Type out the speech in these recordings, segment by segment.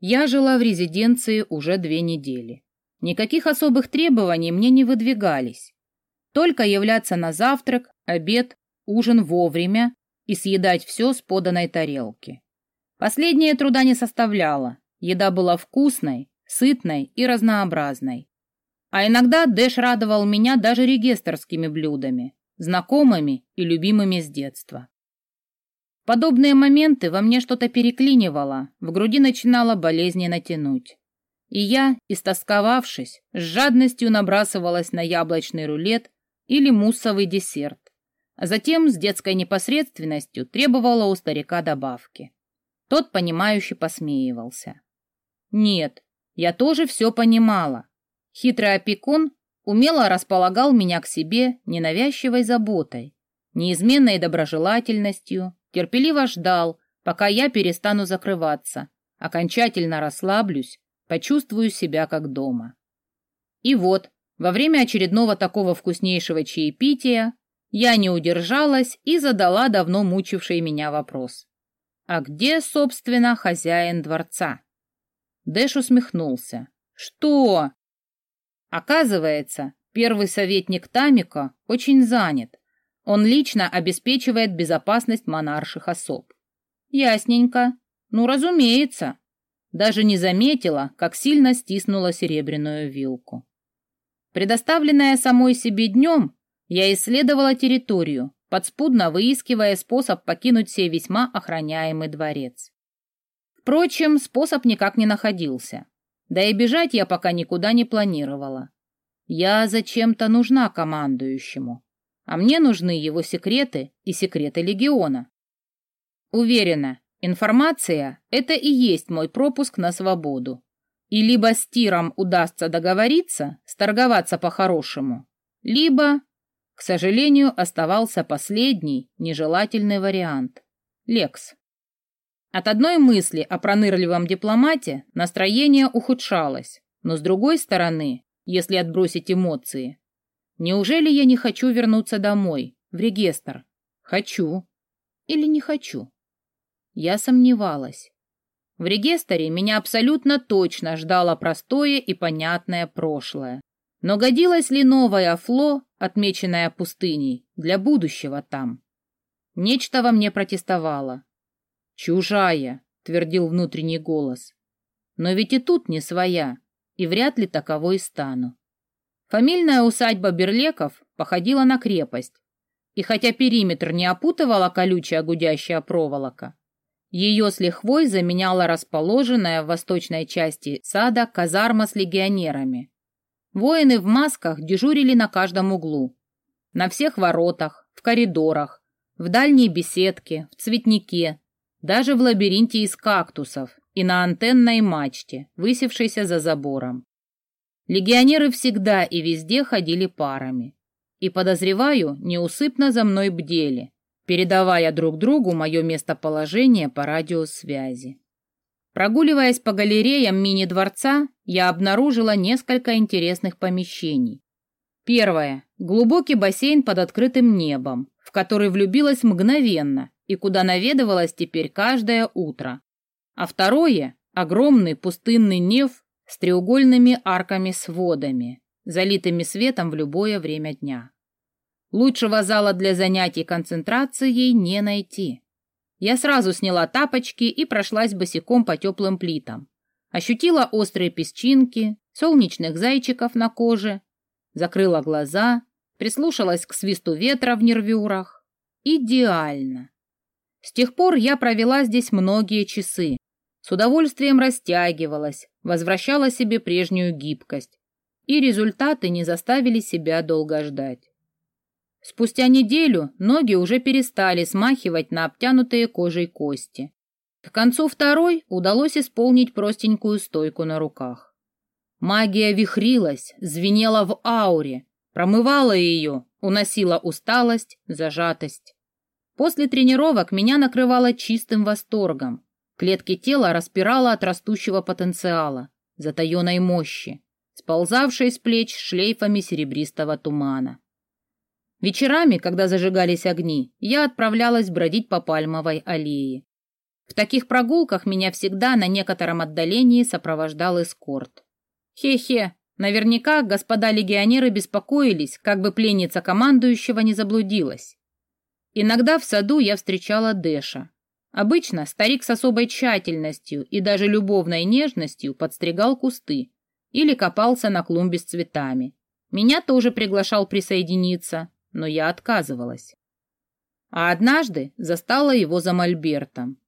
Я жила в резиденции уже две недели. Никаких особых требований мне не выдвигались. Только являться на завтрак, обед, ужин вовремя и съедать все с поданной тарелки. Последнее труда не составляло. Еда была вкусной, сытной и разнообразной. А иногда Дэш радовал меня даже регистрскими блюдами, знакомыми и любимыми с детства. Подобные моменты во мне что-то переклинивало, в груди начинало болезненно тянуть. И я, истосковавшись, с жадностью набрасывалась на яблочный рулет или муссовый десерт, а затем с детской непосредственностью требовала у старика добавки. Тот, понимающе посмеивался. Нет, я тоже все понимала. Хитрый опекун умело располагал меня к себе ненавязчивой заботой, неизменной доброжелательностью, терпеливо ждал, пока я перестану закрываться, окончательно расслаблюсь, почувствую себя как дома. И вот, во время очередного такого вкуснейшего чаепития я не удержалась и задала давно мучивший меня вопрос. А где, собственно, хозяин дворца? Дэш усмехнулся. Что? Оказывается, первый советник Тамика очень занят. Он лично обеспечивает безопасность монарших особ. Ясненько. Ну, разумеется. Даже не заметила, как сильно стиснула серебряную вилку. Предоставленная самой себе днем, я исследовала территорию, подспудно выискивая способ покинуть сей весьма охраняемый дворец. Впрочем, способ никак не находился. Да и бежать я пока никуда не планировала. Я зачем-то нужна командующему, а мне нужны его секреты и секреты легиона. Уверена, информация — это и есть мой пропуск на свободу. И либо с Тиром удастся договориться, сторговаться по-хорошему, либо к сожалению, оставался последний, нежелательный вариант – Лекс. От одной мысли о пронырливом дипломате настроение ухудшалось, но с другой стороны, если отбросить эмоции, неужели я не хочу вернуться домой, в регистр? Хочу. Или не хочу? Я сомневалась. В регистре меня абсолютно точно ждало простое и понятное прошлое. Но годилось ли новое фло, отмеченное пустыней, для будущего там? Нечто во мне протестовало. «Чужая», — твердил внутренний голос. «Но ведь и тут не своя, и вряд ли таковой стану». Фамильная усадьба Берлеков походила на крепость, и хотя периметр не опутывала колючая гудящая проволока, ее с лихвой заменяла расположенная в восточной части сада казарма с легионерами, Воины в масках дежурили на каждом углу. На всех воротах, в коридорах, в дальней беседке, в цветнике, даже в лабиринте из кактусов и на антенной мачте, высевшейся за забором. Легионеры всегда и везде ходили парами. И, подозреваю, неусыпно за мной бдели, передавая друг другу мое местоположение по радиосвязи. Прогуливаясь по галереям мини-дворца, я обнаружила несколько интересных помещений. Первое – глубокий бассейн под открытым небом, в который влюбилась мгновенно и куда наведывалась теперь каждое утро. А второе – огромный пустынный неф с треугольными арками-сводами, залитыми светом в любое время дня. Лучшего зала для занятий концентрацией не найти. Я сразу сняла тапочки и прошлась босиком по теплым плитам. Ощутила острые песчинки, солнечных зайчиков на коже, закрыла глаза, прислушалась к свисту ветра в нервюрах. Идеально. С тех пор я провела здесь многие часы. С удовольствием растягивалась, возвращала себе прежнюю гибкость. И результаты не заставили себя долго ждать. Спустя неделю ноги уже перестали смахивать на обтянутые кожей кости. К концу второй удалось исполнить простенькую стойку на руках. Магия вихрилась, звенела в ауре, промывала ее, уносила усталость, зажатость. После тренировок меня накрывало чистым восторгом. Клетки тела распирало от растущего потенциала, затаенной мощи, сползавшей с плеч шлейфами серебристого тумана. Вечерами, когда зажигались огни, я отправлялась бродить по пальмовой аллее. В таких прогулках меня всегда на некотором отдалении сопровождал эскорт. Хе-хе, наверняка господа легионеры беспокоились, как бы пленница командующего не заблудилась. Иногда в саду я встречала Дэша. Обычно старик с особой тщательностью и даже любовной нежностью подстригал кусты или копался на клумбе с цветами. Меня тоже приглашал присоединиться, но я отказывалась. А однажды застала его за мольбертом.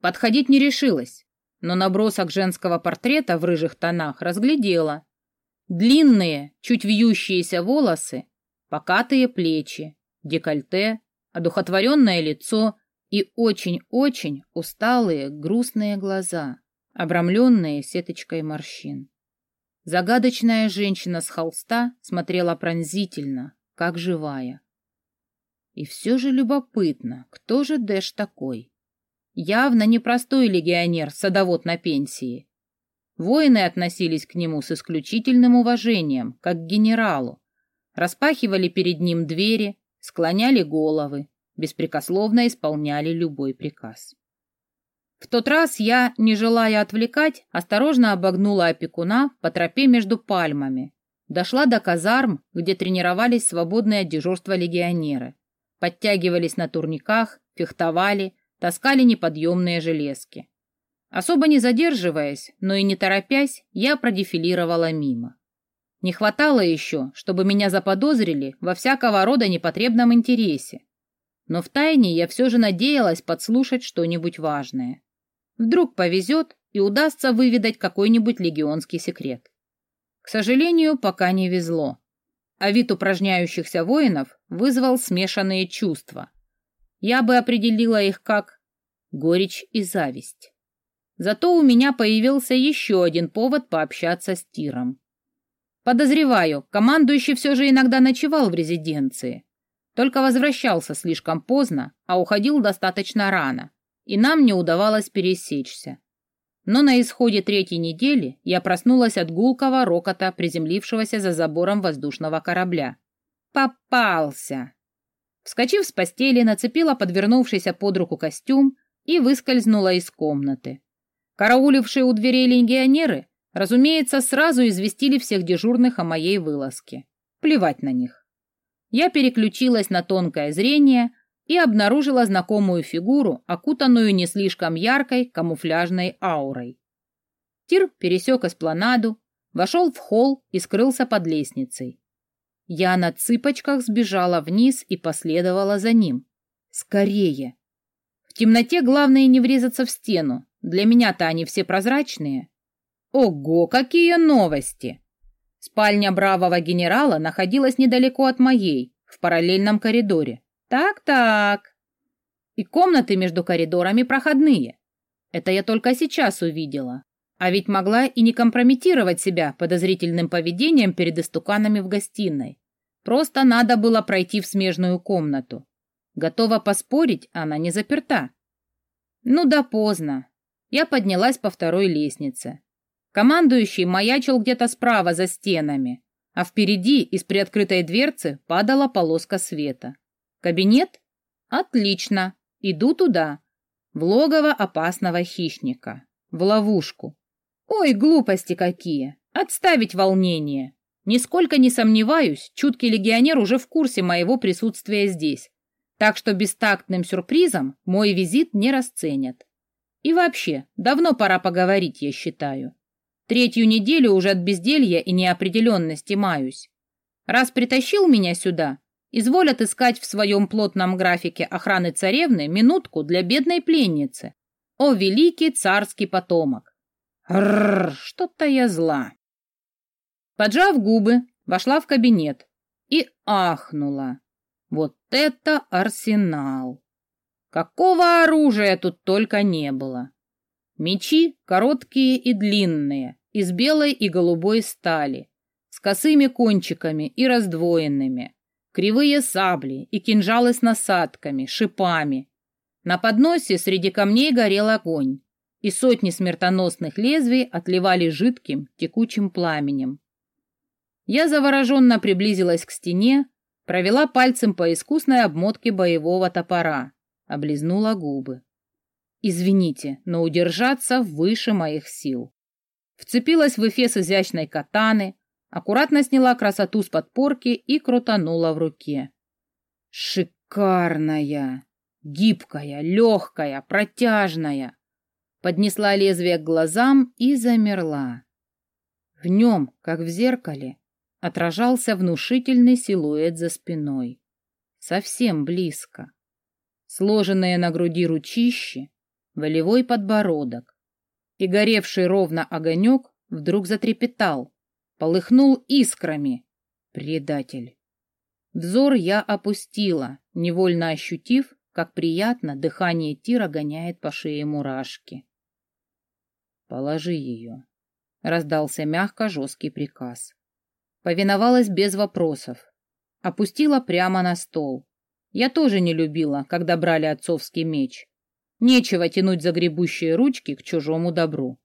Подходить не решилась, но набросок женского портрета в рыжих тонах разглядела. Длинные, чуть вьющиеся волосы, покатые плечи, декольте, одухотворенное лицо и очень-очень усталые, грустные глаза, обрамленные сеточкой морщин. Загадочная женщина с холста смотрела пронзительно, как живая. И все же любопытно, кто же Дэш такой? Явно непростой легионер, садовод на пенсии. Воины относились к нему с исключительным уважением, как к генералу. Распахивали перед ним двери, склоняли головы, беспрекословно исполняли любой приказ. В тот раз я, не желая отвлекать, осторожно обогнула опекуна по тропе между пальмами, дошла до казарм, где тренировались свободные от дежурства легионеры, подтягивались на турниках, фехтовали, таскали неподъемные железки. Особо не задерживаясь, но и не торопясь, я продефилировала мимо. Не хватало еще, чтобы меня заподозрили во всякого рода непотребном интересе. Но втайне я все же надеялась подслушать что-нибудь важное. Вдруг повезет и удастся выведать какой-нибудь легионский секрет. К сожалению, пока не везло. А вид упражняющихся воинов вызвал смешанные чувства. Я бы определила их как горечь и зависть. Зато у меня появился еще один повод пообщаться с Тиром. Подозреваю, командующий все же иногда ночевал в резиденции. Только возвращался слишком поздно, а уходил достаточно рано, и нам не удавалось пересечься. Но на исходе третьей недели я проснулась от гулкого рокота, приземлившегося за забором воздушного корабля. Попался! Вскочив с постели, нацепила подвернувшийся под руку костюм и выскользнула из комнаты. Караулившие у дверей легионеры Разумеется, сразу известили всех дежурных о моей вылазке. Плевать на них. Я переключилась на тонкое зрение и обнаружила знакомую фигуру, окутанную не слишком яркой камуфляжной аурой. Тир пересек эспланаду, вошел в холл и скрылся под лестницей. Я на цыпочках сбежала вниз и последовала за ним. Скорее! В темноте главное не врезаться в стену. Для меня-то они все прозрачные. Ого, какие новости! Спальня бравого генерала находилась недалеко от моей, в параллельном коридоре. Так-так. И комнаты между коридорами проходные. Это я только сейчас увидела. А ведь могла и не компрометировать себя подозрительным поведением перед истуканами в гостиной. Просто надо было пройти в смежную комнату. Готова поспорить, она не заперта. Ну да поздно. Я поднялась по второй лестнице. Командующий маячил где-то справа за стенами, а впереди из приоткрытой дверцы падала полоска света. Кабинет? Отлично. Иду туда. В логово опасного хищника. В ловушку. Ой, глупости какие. Отставить волнение. Нисколько не сомневаюсь, чуткий легионер уже в курсе моего присутствия здесь. Так что бестактным сюрпризом мой визит не расценят. И вообще, давно пора поговорить, я считаю. Третью неделю уже от безделья и неопределенности маюсь. Раз притащил меня сюда, изволят искать в своем плотном графике охраны царевны минутку для бедной пленницы. О, великий царский потомок! Рррр, что-то я зла. Поджав губы, вошла в кабинет и ахнула. Вот это арсенал! Какого оружия тут только не было! Мечи короткие и длинные, из белой и голубой стали, с косыми кончиками и раздвоенными, кривые сабли и кинжалы с насадками, шипами. На подносе среди камней горел огонь, и сотни смертоносных лезвий отливали жидким, текучим пламенем. Я завороженно приблизилась к стене, провела пальцем по искусной обмотке боевого топора, облизнула губы. Извините, но удержаться выше моих сил. Вцепилась в эфес изящной катаны, аккуратно сняла красоту с подпорки и крутанула в руке. Шикарная, гибкая, легкая, протяжная. Поднесла лезвие к глазам и замерла. В нем, как в зеркале, отражался внушительный силуэт за спиной. Совсем близко. Сложенные на груди ручищи, волевой подбородок. И горевший ровно огонек вдруг затрепетал, полыхнул искрами. Предатель. Взор я опустила, невольно ощутив, как приятно дыхание Тира гоняет по шее мурашки. «Положи ее», — раздался мягко жесткий приказ. Повиновалась без вопросов. Опустила прямо на стол. Я тоже не любила, когда брали отцовский меч. Нечего тянуть загребущие ручки к чужому добру.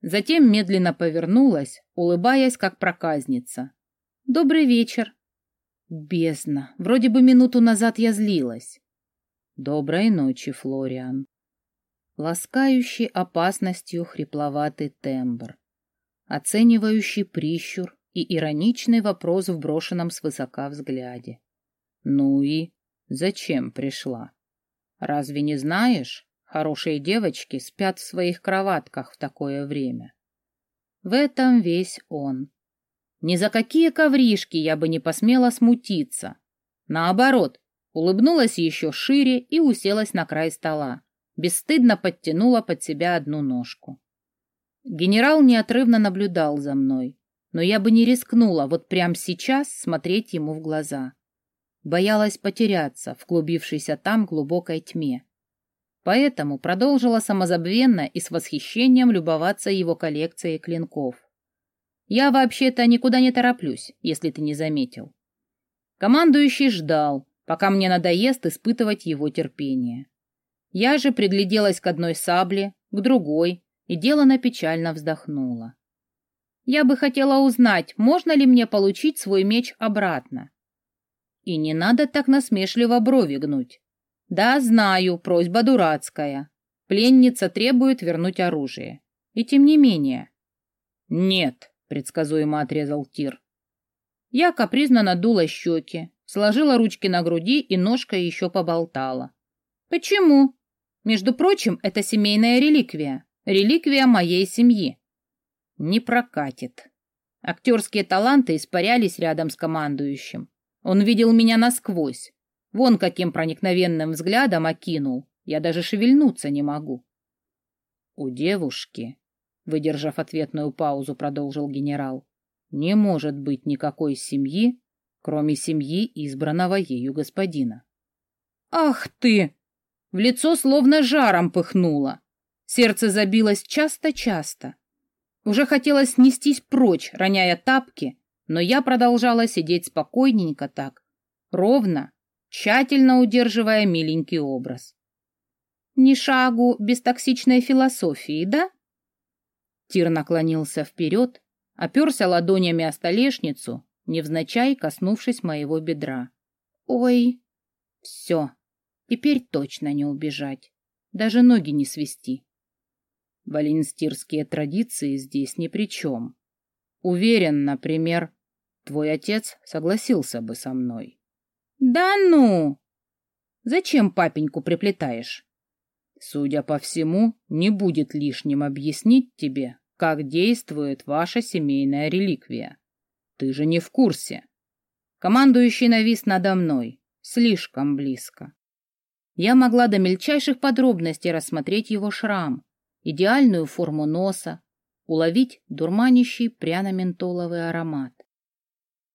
Затем медленно повернулась, улыбаясь, как проказница. «Добрый вечер». Бездна. Вроде бы минуту назад я злилась. «Доброй ночи, Флориан». Ласкающий опасностью хрипловатый тембр. Оценивающий прищур, и ироничный вопрос в брошенном свысока взгляде. «Ну и зачем пришла? Разве не знаешь, хорошие девочки спят в своих кроватках в такое время?» В этом весь он. Ни за какие ковришки я бы не посмела смутиться. Наоборот, улыбнулась еще шире и уселась на край стола. Бесстыдно подтянула под себя одну ножку. Генерал неотрывно наблюдал за мной но я бы не рискнула вот прямо сейчас смотреть ему в глаза. Боялась потеряться в клубившейся там глубокой тьме. Поэтому продолжила самозабвенно и с восхищением любоваться его коллекцией клинков. Я вообще-то никуда не тороплюсь, если ты не заметил. Командующий ждал, пока мне надоест испытывать его терпение. Я же пригляделась к одной сабле, к другой, и делано печально вздохнула. Я бы хотела узнать, можно ли мне получить свой меч обратно. И не надо так насмешливо брови гнуть. Да, знаю, просьба дурацкая. Пленница требует вернуть оружие. И тем не менее. Нет, предсказуемо отрезал Тир. Я капризно надула щеки, сложила ручки на груди и ножкой еще поболтала. Почему? Между прочим, это семейная реликвия. Реликвия моей семьи не прокатит. Актерские таланты испарялись рядом с командующим. Он видел меня насквозь. Вон каким проникновенным взглядом окинул. Я даже шевельнуться не могу. У девушки, выдержав ответную паузу, продолжил генерал, не может быть никакой семьи, кроме семьи избранного ею господина. Ах ты! В лицо словно жаром пыхнуло. Сердце забилось часто-часто. Уже хотелось нестись прочь, роняя тапки, но я продолжала сидеть спокойненько так, ровно, тщательно удерживая миленький образ. Ни шагу без токсичной философии, да? Тир наклонился вперед, оперся ладонями о столешницу, невзначай коснувшись моего бедра. Ой, все, теперь точно не убежать, даже ноги не свести. Валенстирские традиции здесь ни при чем. Уверен, например, твой отец согласился бы со мной. Да ну! Зачем папеньку приплетаешь? Судя по всему, не будет лишним объяснить тебе, как действует ваша семейная реликвия. Ты же не в курсе. Командующий навис надо мной, слишком близко. Я могла до мельчайших подробностей рассмотреть его шрам, идеальную форму носа, уловить дурманящий пряно-ментоловый аромат.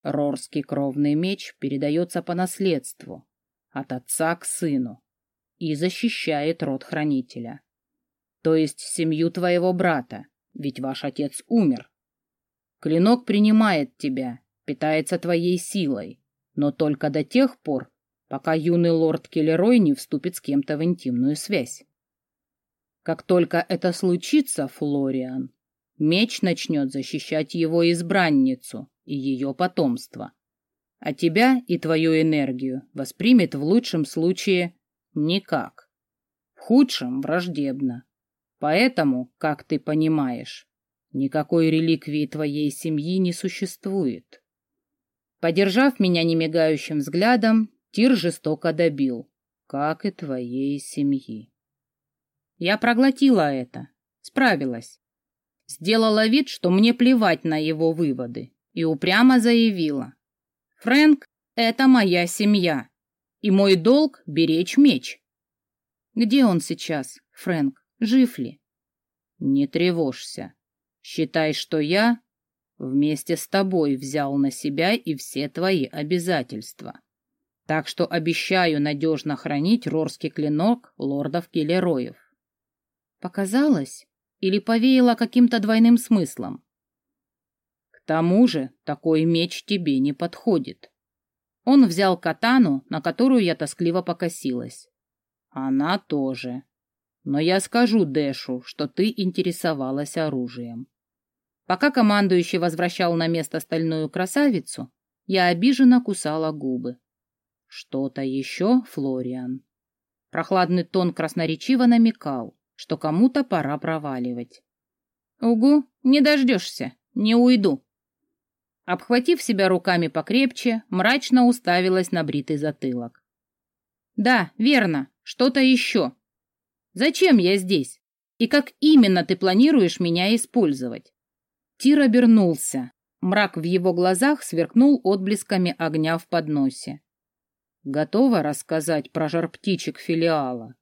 Рорский кровный меч передается по наследству, от отца к сыну, и защищает род хранителя. То есть семью твоего брата, ведь ваш отец умер. Клинок принимает тебя, питается твоей силой, но только до тех пор, пока юный лорд Келлерой не вступит с кем-то в интимную связь. Как только это случится, Флориан, меч начнет защищать его избранницу и ее потомство. А тебя и твою энергию воспримет в лучшем случае никак. В худшем враждебно. Поэтому, как ты понимаешь, никакой реликвии твоей семьи не существует. Подержав меня немигающим взглядом, Тир жестоко добил, как и твоей семьи. Я проглотила это, справилась. Сделала вид, что мне плевать на его выводы, и упрямо заявила. Фрэнк — это моя семья, и мой долг — беречь меч. Где он сейчас, Фрэнк? Жив ли? Не тревожься. Считай, что я вместе с тобой взял на себя и все твои обязательства. Так что обещаю надежно хранить рорский клинок лордов Келероев. Показалось или повеяло каким-то двойным смыслом? Тому же такой меч тебе не подходит. Он взял катану, на которую я тоскливо покосилась. Она тоже. Но я скажу Дэшу, что ты интересовалась оружием. Пока командующий возвращал на место стальную красавицу, я обиженно кусала губы. Что-то еще, Флориан? Прохладный тон красноречиво намекал, что кому-то пора проваливать. Угу, не дождешься, не уйду. Обхватив себя руками покрепче, мрачно уставилась на бритый затылок. Да, верно, что-то еще. Зачем я здесь? И как именно ты планируешь меня использовать? Тир обернулся. Мрак в его глазах сверкнул отблесками огня в подносе. Готова рассказать про жар птичек филиала?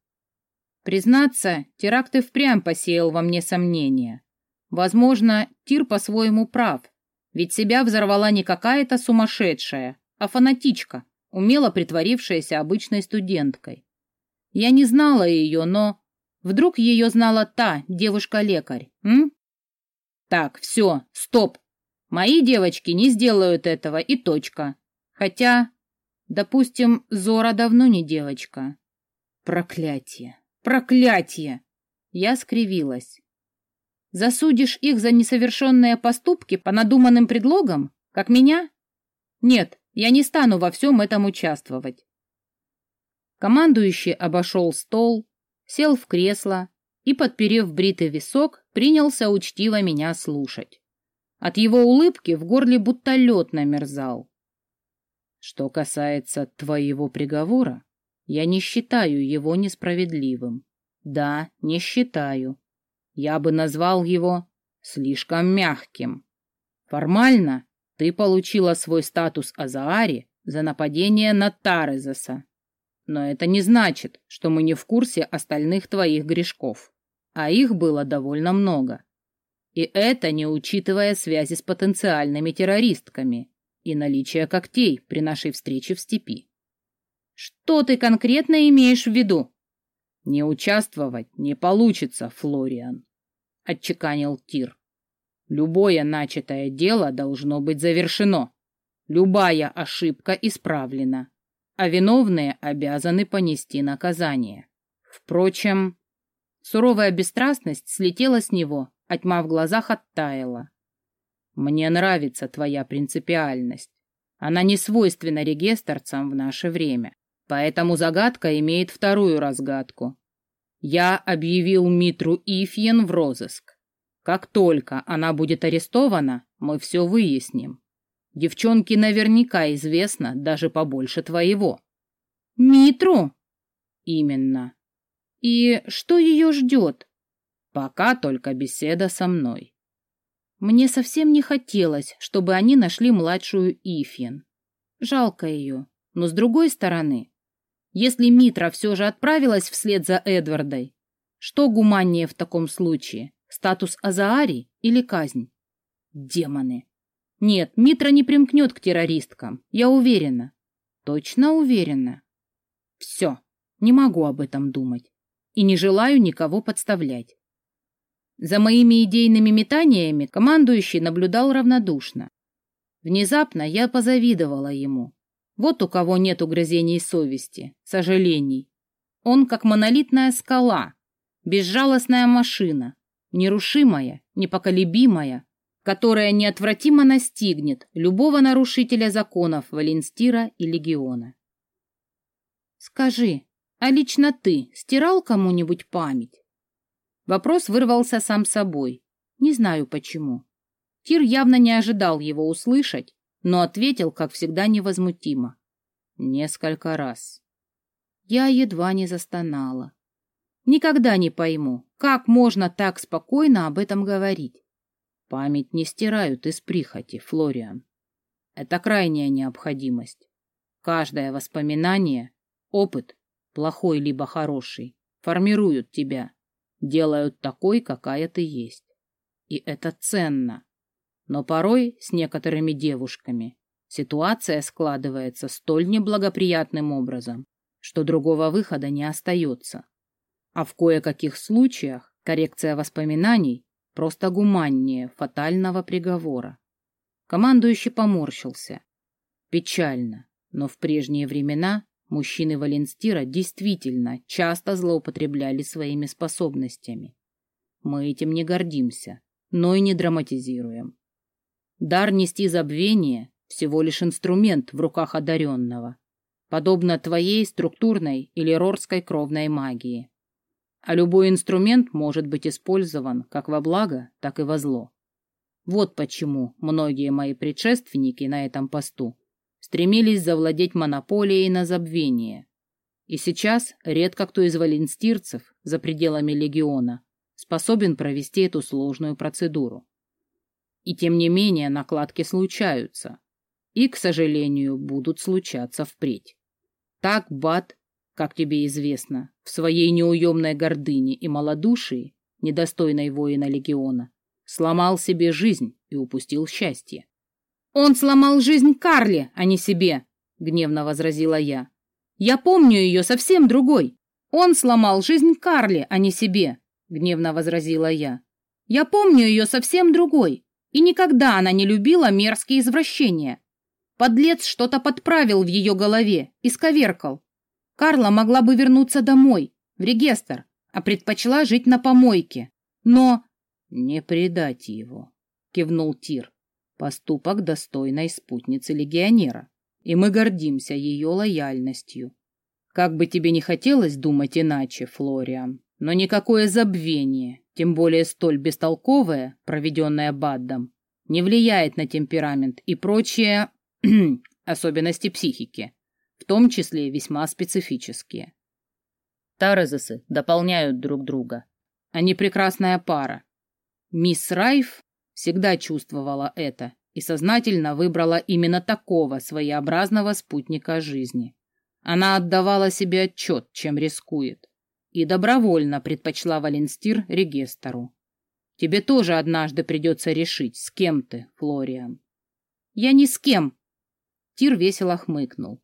Признаться, теракт и впрямь посеял во мне сомнения. Возможно, Тир по-своему прав, ведь себя взорвала не какая-то сумасшедшая, а фанатичка, умело притворившаяся обычной студенткой. Я не знала ее, но... Вдруг ее знала та девушка-лекарь, м? Так, все, стоп. Мои девочки не сделают этого, и точка. Хотя, допустим, Зора давно не девочка. Проклятие, проклятие! Я скривилась. Засудишь их за несовершенные поступки по надуманным предлогам, как меня? Нет, я не стану во всем этом участвовать. Командующий обошел стол, сел в кресло и, подперев бритый висок, принялся учтиво меня слушать. От его улыбки в горле будто лед намерзал. Что касается твоего приговора, я не считаю его несправедливым. Да, не считаю. Я бы назвал его слишком мягким. Формально ты получила свой статус Азаари за нападение на Тарезаса. Но это не значит, что мы не в курсе остальных твоих грешков. А их было довольно много. И это не учитывая связи с потенциальными террористками и наличие когтей при нашей встрече в степи. Что ты конкретно имеешь в виду? Не участвовать не получится, Флориан, отчеканил Тир. Любое начатое дело должно быть завершено. Любая ошибка исправлена а виновные обязаны понести наказание. Впрочем, суровая бесстрастность слетела с него, а тьма в глазах оттаяла. Мне нравится твоя принципиальность. Она не свойственна регистрцам в наше время, поэтому загадка имеет вторую разгадку. Я объявил Митру Ифьен в розыск. Как только она будет арестована, мы все выясним. Девчонке наверняка известно даже побольше твоего. Митру? Именно. И что ее ждет? Пока только беседа со мной. Мне совсем не хотелось, чтобы они нашли младшую Ифьен. Жалко ее. Но с другой стороны, если Митра все же отправилась вслед за Эдвардой, что гуманнее в таком случае? Статус Азаари или казнь? Демоны! Нет, Митра не примкнет к террористкам, я уверена. Точно уверена. Все, не могу об этом думать. И не желаю никого подставлять. За моими идейными метаниями командующий наблюдал равнодушно. Внезапно я позавидовала ему. Вот у кого нет угрызений совести, сожалений. Он как монолитная скала, безжалостная машина, нерушимая, непоколебимая, которая неотвратимо настигнет любого нарушителя законов Валенстира и Легиона. «Скажи, А лично ты стирал кому-нибудь память? Вопрос вырвался сам собой. Не знаю почему. Тир явно не ожидал его услышать, но ответил, как всегда, невозмутимо. Несколько раз. Я едва не застонала. Никогда не пойму, как можно так спокойно об этом говорить. Память не стирают из прихоти, Флориан. Это крайняя необходимость. Каждое воспоминание, опыт, плохой либо хороший, формируют тебя, делают такой, какая ты есть. И это ценно. Но порой с некоторыми девушками ситуация складывается столь неблагоприятным образом, что другого выхода не остается. А в кое-каких случаях коррекция воспоминаний просто гуманнее фатального приговора. Командующий поморщился. Печально, но в прежние времена мужчины Валенстира действительно часто злоупотребляли своими способностями. Мы этим не гордимся, но и не драматизируем. Дар нести забвение — всего лишь инструмент в руках одаренного, подобно твоей структурной или рорской кровной магии. А любой инструмент может быть использован как во благо, так и во зло. Вот почему многие мои предшественники на этом посту стремились завладеть монополией на забвение. И сейчас редко кто из валенстирцев за пределами легиона способен провести эту сложную процедуру. И тем не менее накладки случаются. И, к сожалению, будут случаться впредь. Так Бат, как тебе известно, в своей неуемной гордыне и малодушии, недостойной воина легиона, сломал себе жизнь и упустил счастье. «Он сломал жизнь Карле, а не себе», — гневно возразила я. «Я помню ее совсем другой. Он сломал жизнь Карле, а не себе», — гневно возразила я. «Я помню ее совсем другой, и никогда она не любила мерзкие извращения. Подлец что-то подправил в ее голове, исковеркал. Карла могла бы вернуться домой, в регистр, а предпочла жить на помойке. Но... Не предать его, кивнул Тир. Поступок достойной спутницы легионера, и мы гордимся ее лояльностью. Как бы тебе не хотелось думать иначе, Флориан, но никакое забвение, тем более столь бестолковое, проведенное Баддом, не влияет на темперамент и прочие особенности психики, в том числе весьма специфические. Таразесы дополняют друг друга. Они прекрасная пара. Мисс Райф всегда чувствовала это и сознательно выбрала именно такого своеобразного спутника жизни. Она отдавала себе отчет, чем рискует, и добровольно предпочла Валенстир Регестору. Тебе тоже однажды придется решить, с кем ты, Флориан. Я ни с кем. Тир весело хмыкнул.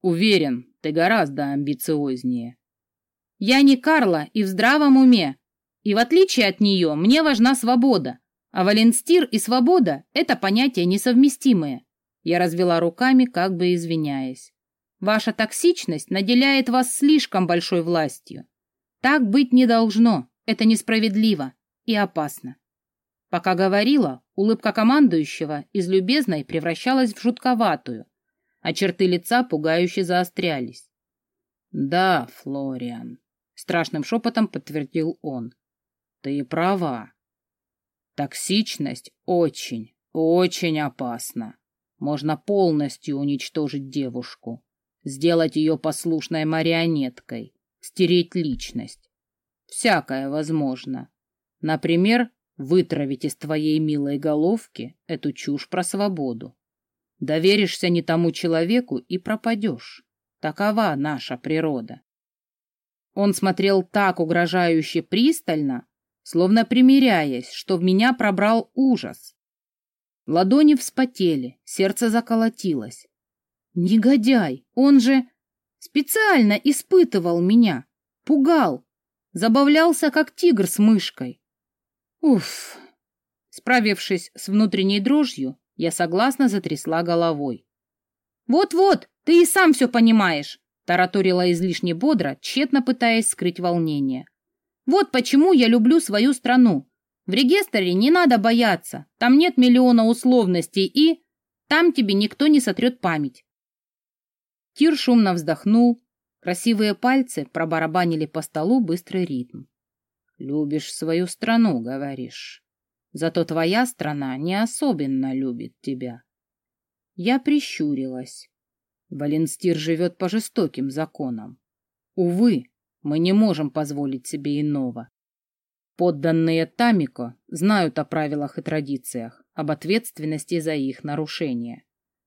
Уверен, ты гораздо амбициознее. Я не Карла и в здравом уме. И в отличие от нее, мне важна свобода. А Валенстир и свобода — это понятия несовместимые. Я развела руками, как бы извиняясь. Ваша токсичность наделяет вас слишком большой властью. Так быть не должно. Это несправедливо и опасно. Пока говорила, улыбка командующего из любезной превращалась в жутковатую, а черты лица пугающе заострялись. «Да, Флориан», — страшным шепотом подтвердил он, — «ты права. Токсичность очень, очень опасна. Можно полностью уничтожить девушку, сделать ее послушной марионеткой, стереть личность. Всякое возможно. Например, вытравить из твоей милой головки эту чушь про свободу. Доверишься не тому человеку и пропадешь. Такова наша природа. Он смотрел так угрожающе пристально, словно примиряясь, что в меня пробрал ужас. Ладони вспотели, сердце заколотилось. Негодяй, он же специально испытывал меня, пугал, забавлялся, как тигр с мышкой. Уф! Справившись с внутренней дрожью, я согласно затрясла головой. «Вот-вот, ты и сам все понимаешь», — тараторила излишне бодро, тщетно пытаясь скрыть волнение. «Вот почему я люблю свою страну. В регистре не надо бояться, там нет миллиона условностей и... Там тебе никто не сотрет память». Тир шумно вздохнул, Красивые пальцы пробарабанили по столу быстрый ритм. «Любишь свою страну, говоришь. Зато твоя страна не особенно любит тебя». Я прищурилась. Валенстир живет по жестоким законам. Увы, мы не можем позволить себе иного. Подданные Тамико знают о правилах и традициях, об ответственности за их нарушение.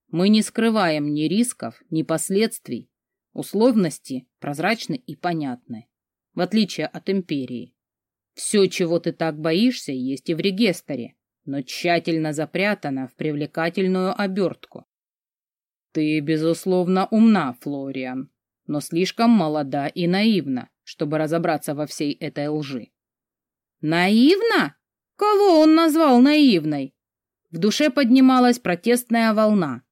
Мы не скрываем ни рисков, ни последствий. Условности прозрачны и понятны, в отличие от империи. Все, чего ты так боишься, есть и в регистре, но тщательно запрятано в привлекательную обертку. Ты, безусловно, умна, Флориан, но слишком молода и наивна, чтобы разобраться во всей этой лжи. Наивна? Кого он назвал наивной? В душе поднималась протестная волна.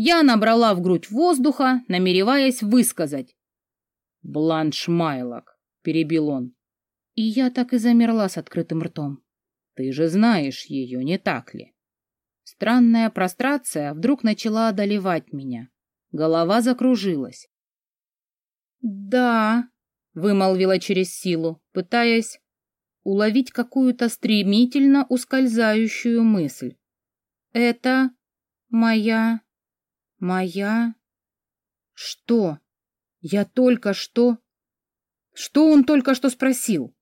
Я набрала в грудь воздуха, намереваясь высказать. «Бланш Майлок», — перебил он. И я так и замерла с открытым ртом. «Ты же знаешь ее, не так ли?» Странная прострация вдруг начала одолевать меня. Голова закружилась. «Да», — вымолвила через силу, пытаясь уловить какую-то стремительно ускользающую мысль. «Это моя... моя... что? Я только что...» Что он только что спросил?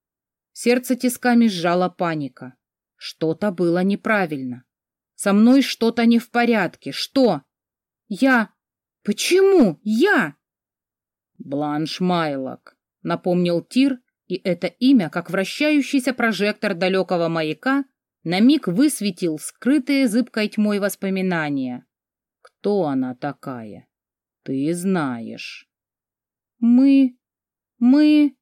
Сердце тисками сжала паника. Что-то было неправильно. Со мной что-то не в порядке. Что? Я... Почему? Я? Бланш Майлок, напомнил Тир, и это имя, как вращающийся прожектор далекого маяка, на миг высветил скрытые зыбкой тьмой воспоминания. Кто она такая? Ты знаешь. Мы... мы...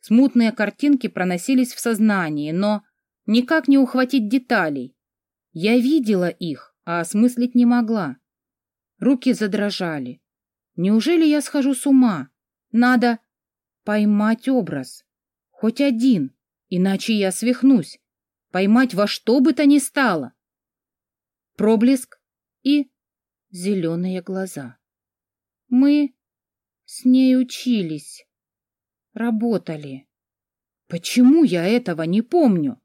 Смутные картинки проносились в сознании, но никак не ухватить деталей. Я видела их, а осмыслить не могла. Руки задрожали. Неужели я схожу с ума? Надо поймать образ. Хоть один, иначе я свихнусь. Поймать во что бы то ни стало. Проблеск и зеленые глаза. Мы с ней учились, работали. Почему я этого не помню?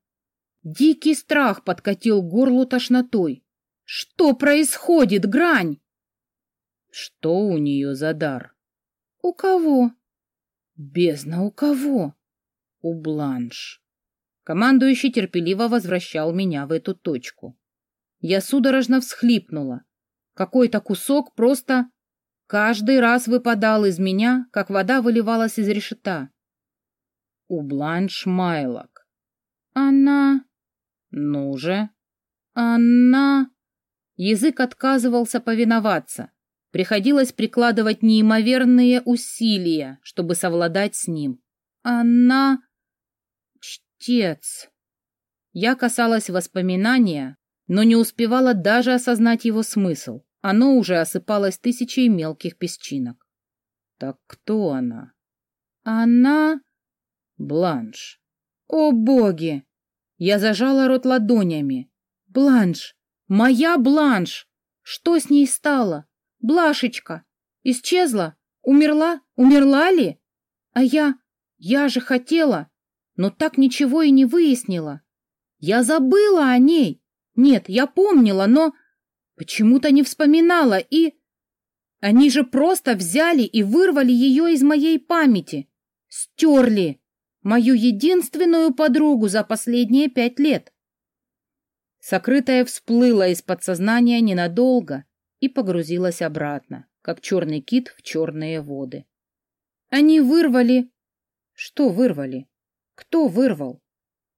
Дикий страх подкатил горлу тошнотой. Что происходит, Грань? Что у нее за дар? У кого? Бездна у кого? У Бланш. Командующий терпеливо возвращал меня в эту точку. Я судорожно всхлипнула. Какой-то кусок просто каждый раз выпадал из меня, как вода выливалась из решета. У Бланш Майлок. Она... Ну же. Она... Язык отказывался повиноваться. Приходилось прикладывать неимоверные усилия, чтобы совладать с ним. Она... Чтец. Я касалась воспоминания, но не успевала даже осознать его смысл. Оно уже осыпалось тысячей мелких песчинок. Так кто она? Она... Бланш. О, боги! Я зажала рот ладонями. Бланш! Моя Бланш! Что с ней стало? Блашечка! Исчезла? Умерла? Умерла ли? А я... Я же хотела, но так ничего и не выяснила. Я забыла о ней. Нет, я помнила, но почему-то не вспоминала и... Они же просто взяли и вырвали ее из моей памяти. Стерли мою единственную подругу за последние пять лет. Сокрытая всплыла из подсознания ненадолго и погрузилась обратно, как черный кит в черные воды. Они вырвали... Что вырвали? Кто вырвал?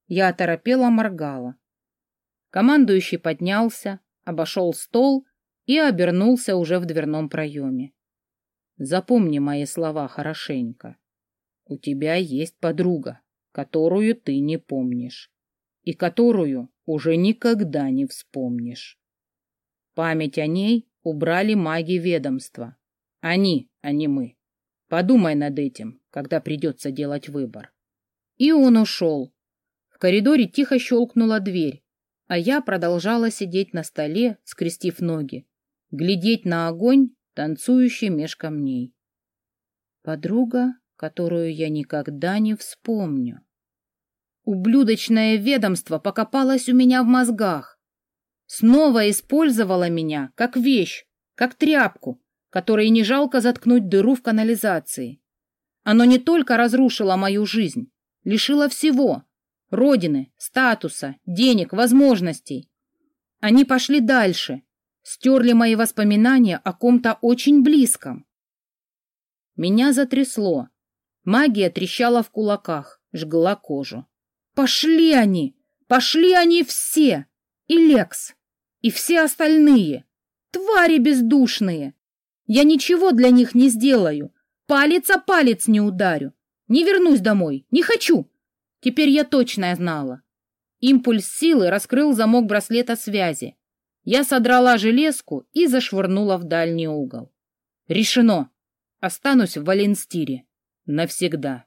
Я оторопела моргала. Командующий поднялся, обошел стол и обернулся уже в дверном проеме. Запомни мои слова хорошенько. У тебя есть подруга, которую ты не помнишь и которую уже никогда не вспомнишь. Память о ней убрали маги ведомства. Они, а не мы. Подумай над этим, когда придется делать выбор. И он ушел. В коридоре тихо щелкнула дверь, а я продолжала сидеть на столе, скрестив ноги, глядеть на огонь, танцующий меж камней. Подруга, которую я никогда не вспомню. Ублюдочное ведомство покопалось у меня в мозгах. Снова использовало меня как вещь, как тряпку, которой не жалко заткнуть дыру в канализации. Оно не только разрушило мою жизнь, лишило всего — родины, статуса, денег, возможностей. Они пошли дальше, стерли мои воспоминания о ком-то очень близком. Меня затрясло. Магия трещала в кулаках, жгла кожу. Пошли они! Пошли они все! И Лекс! И все остальные! Твари бездушные! Я ничего для них не сделаю. Палец о палец не ударю. Не вернусь домой. Не хочу. Теперь я точно знала. Импульс силы раскрыл замок браслета связи. Я содрала железку и зашвырнула в дальний угол. Решено. Останусь в Валенстире. Навсегда.